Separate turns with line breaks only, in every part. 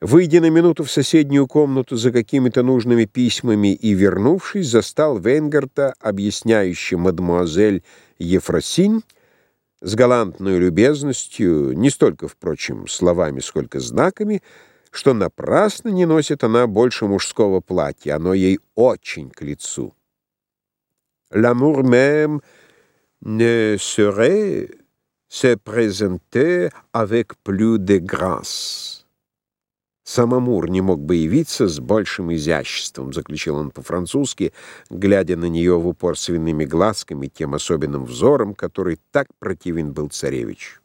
Выйдя на минуту в соседнюю комнату за какими-то нужными письмами и вернувшись, застал Вейнгарта, объясняющим мадемуазель Ефросинь, с галантной любезностью, не столько, впрочем, словами, сколько знаками, что напрасно не носит она больше мужского платья, оно ей очень к лицу. «L'amour même ne saurait se présenter avec plus de grâce». Сам Амур не мог бы явиться с большим изяществом, заключил он по-французски, глядя на нее в упор свиными глазками, тем особенным взором, который так противен был царевич.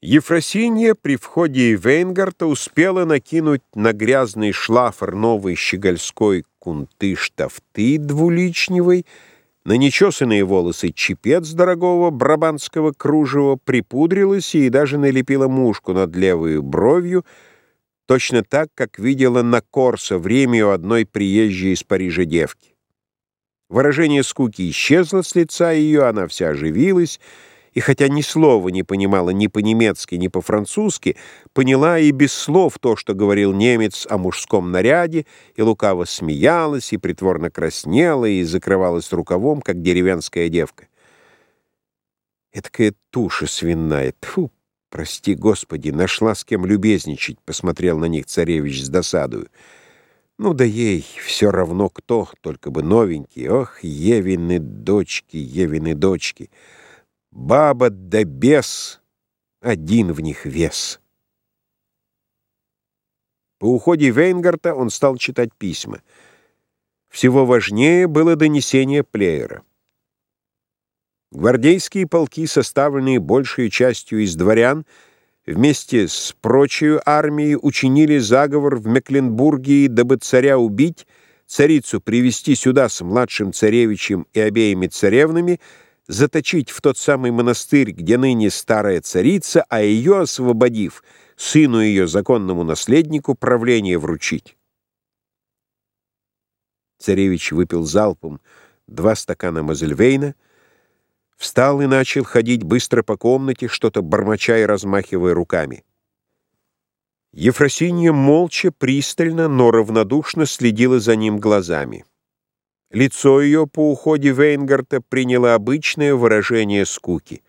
Ефросинья при входе Вейнгарта успела накинуть на грязный шлафор новой щегольской кунты-штафты двуличневой, на нечесанные волосы чепец дорогого брабанского кружева припудрилась и даже налепила мушку над левой бровью, точно так, как видела на Корсо время у одной приезжей из Парижа девки. Выражение скуки исчезло с лица ее, она вся оживилась, и хотя ни слова не понимала ни по-немецки, ни по-французски, поняла и без слов то, что говорил немец о мужском наряде, и лукаво смеялась, и притворно краснела, и закрывалась рукавом, как деревенская девка. Эдакая туша свиная, тьфу, прости, Господи, нашла с кем любезничать, посмотрел на них царевич с досадою. Ну да ей все равно кто, только бы новенький. Ох, Евины дочки, Евины дочки. Баба да бес, один в них вес. По уходе Вейнгарта он стал читать письма. Всего важнее было донесение плеера. Гвардейские полки, составленные большей частью из дворян, вместе с прочей армией учинили заговор в Мекленбурге, дабы царя убить, царицу привести сюда с младшим царевичем и обеими царевнами, заточить в тот самый монастырь, где ныне старая царица, а ее, освободив, сыну ее, законному наследнику, правление вручить. Царевич выпил залпом два стакана Мазельвейна, встал и начал ходить быстро по комнате, что-то бормоча и размахивая руками. Ефросинья молча, пристально, но равнодушно следила за ним глазами. Лицо ее по уходе Вейнгарта приняло обычное выражение скуки.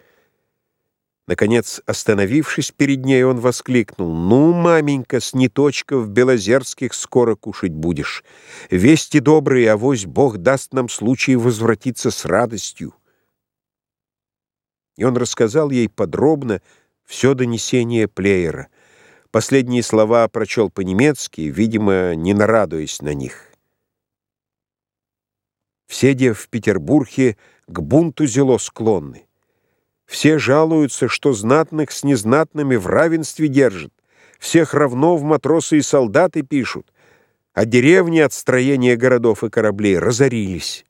Наконец, остановившись перед ней, он воскликнул. «Ну, маменька, с неточков белозерских скоро кушать будешь. Вести добрые, авось Бог даст нам случай возвратиться с радостью». И он рассказал ей подробно все донесение плеера. Последние слова прочел по-немецки, видимо, не нарадуясь на них. Все де в Петербурге к бунту зело склонны. Все жалуются, что знатных с незнатными в равенстве держат. Всех равно в матросы и солдаты пишут. А деревни от строения городов и кораблей разорились.